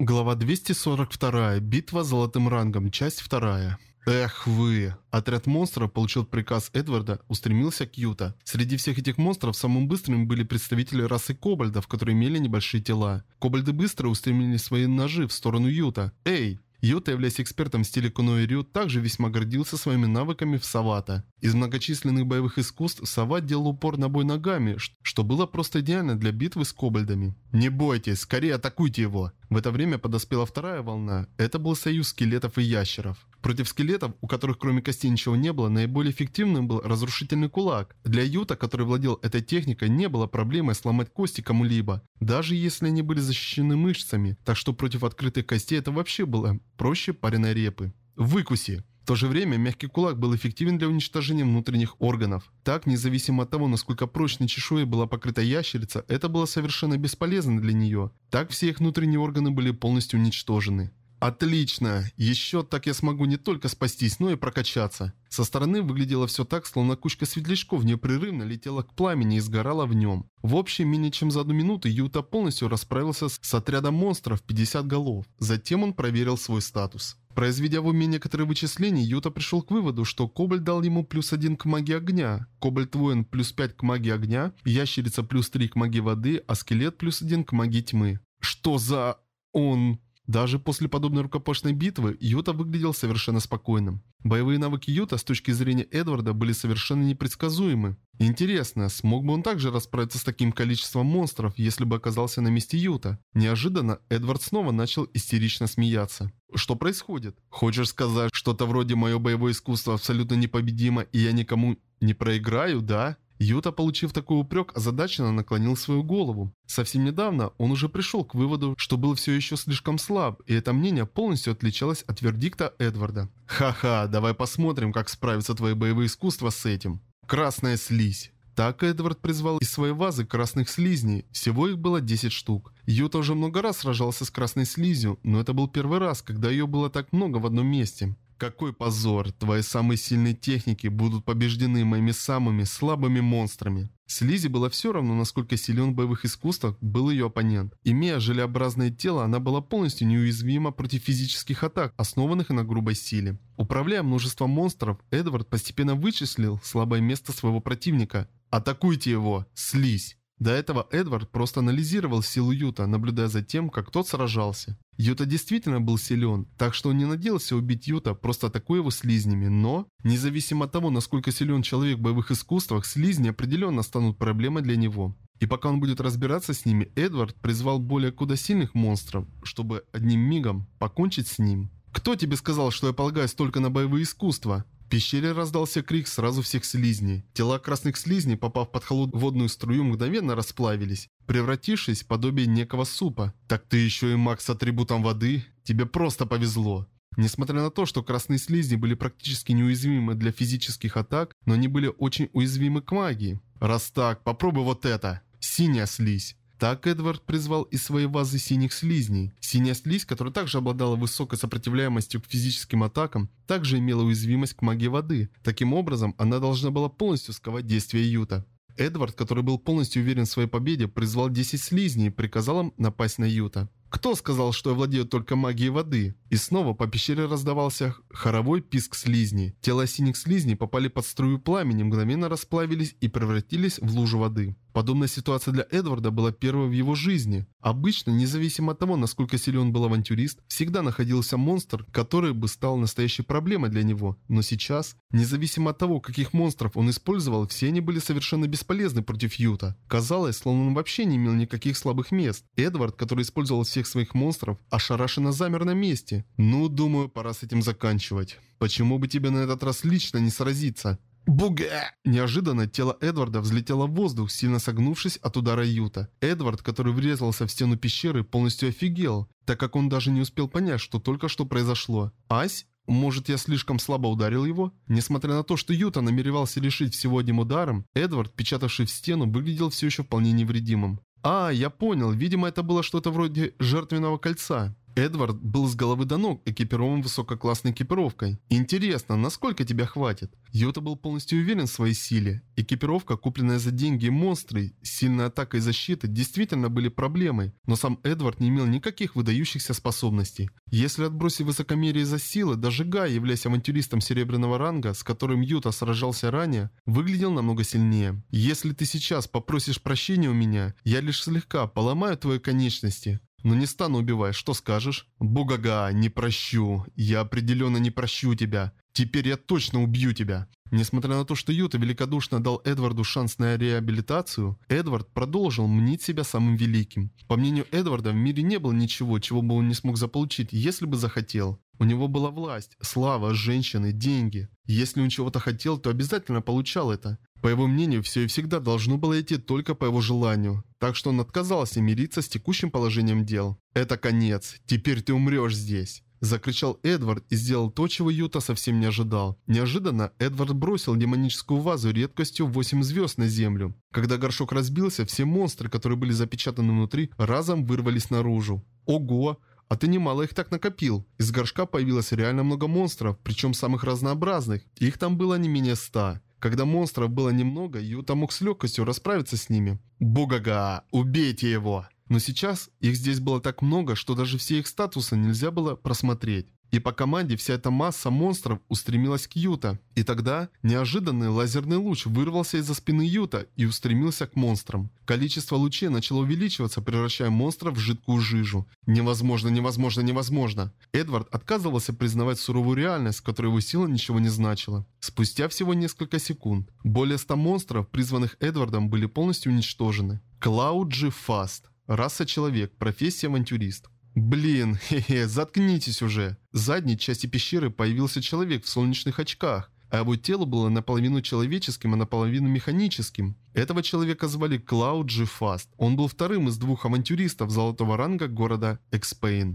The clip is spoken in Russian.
Глава 242. Битва с золотым рангом. Часть 2. Эх вы! Отряд монстров получил приказ Эдварда, устремился к Юта. Среди всех этих монстров самым быстрыми были представители расы кобальдов, которые имели небольшие тела. Кобальды быстро устремили свои ножи в сторону Юта. Эй! Юта, являясь экспертом в стиле Куно Рю, также весьма гордился своими навыками в Савата. Из многочисленных боевых искусств Сават делал упор на бой ногами, что было просто идеально для битвы с кобальдами. «Не бойтесь, скорее атакуйте его!» В это время подоспела вторая волна. Это был союз скелетов и ящеров. Против скелетов, у которых кроме костей ничего не было, наиболее эффективным был разрушительный кулак. Для Юта, который владел этой техникой, не было проблемой сломать кости кому-либо, даже если они были защищены мышцами, так что против открытых костей это вообще было проще пареной репы. Выкуси! В то же время мягкий кулак был эффективен для уничтожения внутренних органов. Так, независимо от того, насколько прочной чешуей была покрыта ящерица, это было совершенно бесполезно для нее. Так все их внутренние органы были полностью уничтожены. Отлично! Еще так я смогу не только спастись, но и прокачаться. Со стороны выглядело все так, словно кучка светлячков непрерывно летела к пламени и сгорала в нем. В общем, менее чем за одну минуту Юта полностью расправился с отрядом монстров 50 голов. Затем он проверил свой статус. Произведя в уме некоторые вычисления, Юта пришел к выводу, что Кобальт дал ему плюс один к магии огня, Кобальт-воин плюс 5 к магии огня, Ящерица плюс 3 к магии воды, а Скелет плюс 1 к магии тьмы. Что за... он... Даже после подобной рукопашной битвы Юта выглядел совершенно спокойным. Боевые навыки Юта с точки зрения Эдварда были совершенно непредсказуемы. Интересно, смог бы он также расправиться с таким количеством монстров, если бы оказался на месте Юта? Неожиданно Эдвард снова начал истерично смеяться. Что происходит? Хочешь сказать что-то вроде «моё боевое искусство абсолютно непобедимо и я никому не проиграю, да?» Юта, получив такой упрек, озадаченно наклонил свою голову. Совсем недавно он уже пришел к выводу, что был все еще слишком слаб, и это мнение полностью отличалось от вердикта Эдварда. «Ха-ха, давай посмотрим, как справятся твои боевые искусства с этим». Красная слизь. Так Эдвард призвал из своей вазы красных слизней. Всего их было 10 штук. Юта уже много раз сражался с красной слизью, но это был первый раз, когда ее было так много в одном месте. Какой позор, твои самые сильные техники будут побеждены моими самыми слабыми монстрами. Слизи было все равно, насколько силен в боевых искусствах был ее оппонент. Имея желеобразное тело, она была полностью неуязвима против физических атак, основанных на грубой силе. Управляя множеством монстров, Эдвард постепенно вычислил слабое место своего противника. «Атакуйте его! Слизь!» До этого Эдвард просто анализировал силу Юта, наблюдая за тем, как тот сражался. Юта действительно был силен, так что он не надеялся убить Юта, просто атакуя его слизнями, но... Независимо от того, насколько силен человек в боевых искусствах, слизни определенно станут проблемой для него. И пока он будет разбираться с ними, Эдвард призвал более куда сильных монстров, чтобы одним мигом покончить с ним. «Кто тебе сказал, что я полагаюсь только на боевые искусства?» Пещере раздался крик сразу всех слизней. Тела красных слизней, попав под холодную струю, мгновенно расплавились, превратившись в подобие некого супа. «Так ты еще и маг с атрибутом воды? Тебе просто повезло!» Несмотря на то, что красные слизни были практически неуязвимы для физических атак, но они были очень уязвимы к магии. Раз так, попробуй вот это. Синяя слизь. Так Эдвард призвал из своей вазы синих слизней. Синяя слизь, которая также обладала высокой сопротивляемостью к физическим атакам, также имела уязвимость к магии воды. Таким образом, она должна была полностью сковать действие Юта. Эдвард, который был полностью уверен в своей победе, призвал 10 слизней и приказал им напасть на Юта. Кто сказал, что я владею только магией воды? И снова по пещере раздавался хоровой писк слизней. Тела синих слизней попали под струю пламени, мгновенно расплавились и превратились в лужу воды. Подобная ситуация для Эдварда была первой в его жизни. Обычно, независимо от того, насколько силен был авантюрист, всегда находился монстр, который бы стал настоящей проблемой для него. Но сейчас, независимо от того, каких монстров он использовал, все они были совершенно бесполезны против Юта. Казалось, словно он вообще не имел никаких слабых мест. Эдвард, который использовал всех своих монстров, ошарашенно замер на месте. Ну, думаю, пора с этим заканчивать. Почему бы тебе на этот раз лично не сразиться? Буга! Неожиданно тело Эдварда взлетело в воздух, сильно согнувшись от удара Юта. Эдвард, который врезался в стену пещеры, полностью офигел, так как он даже не успел понять, что только что произошло. Ась? Может, я слишком слабо ударил его? Несмотря на то, что Юта намеревался решить всего одним ударом, Эдвард, печатавший в стену, выглядел все еще вполне невредимым. А, я понял, видимо это было что-то вроде жертвенного кольца. Эдвард был с головы до ног экипирован высококлассной экипировкой. Интересно, насколько тебя хватит? Йота был полностью уверен в своей силе. Экипировка, купленная за деньги монстры, сильная атака и защита действительно были проблемой, но сам Эдвард не имел никаких выдающихся способностей. Если отбросить высокомерие за силы, даже Гай, являясь авантюристом серебряного ранга, с которым Юта сражался ранее, выглядел намного сильнее. Если ты сейчас попросишь прощения у меня, я лишь слегка поломаю твои конечности. Но не стану убивать, что скажешь? Бугага, не прощу. Я определенно не прощу тебя. Теперь я точно убью тебя. Несмотря на то, что Юта великодушно дал Эдварду шанс на реабилитацию, Эдвард продолжил мнить себя самым великим. По мнению Эдварда, в мире не было ничего, чего бы он не смог заполучить, если бы захотел. У него была власть, слава, женщины, деньги. Если он чего-то хотел, то обязательно получал это. По его мнению, все и всегда должно было идти только по его желанию. Так что он отказался мириться с текущим положением дел. «Это конец. Теперь ты умрешь здесь». Закричал Эдвард и сделал то, чего Юта совсем не ожидал. Неожиданно Эдвард бросил демоническую вазу редкостью 8 звезд на землю. Когда горшок разбился, все монстры, которые были запечатаны внутри, разом вырвались наружу. Ого! А ты немало их так накопил. Из горшка появилось реально много монстров, причем самых разнообразных. Их там было не менее ста. Когда монстров было немного, Юта мог с легкостью расправиться с ними. Бугага, убейте его! Но сейчас их здесь было так много, что даже все их статусы нельзя было просмотреть. И по команде вся эта масса монстров устремилась к Юта. И тогда неожиданный лазерный луч вырвался из-за спины Юта и устремился к монстрам. Количество лучей начало увеличиваться, превращая монстров в жидкую жижу. Невозможно, невозможно, невозможно. Эдвард отказывался признавать суровую реальность, в которой его сила ничего не значила. Спустя всего несколько секунд, более 100 монстров, призванных Эдвардом, были полностью уничтожены. Клауджи Фаст. Раса человек, профессия авантюрист. Блин, хе-хе, заткнитесь уже. В задней части пещеры появился человек в солнечных очках, а его тело было наполовину человеческим, а наполовину механическим. Этого человека звали Клауд Джи Фаст. Он был вторым из двух авантюристов золотого ранга города Экспейн.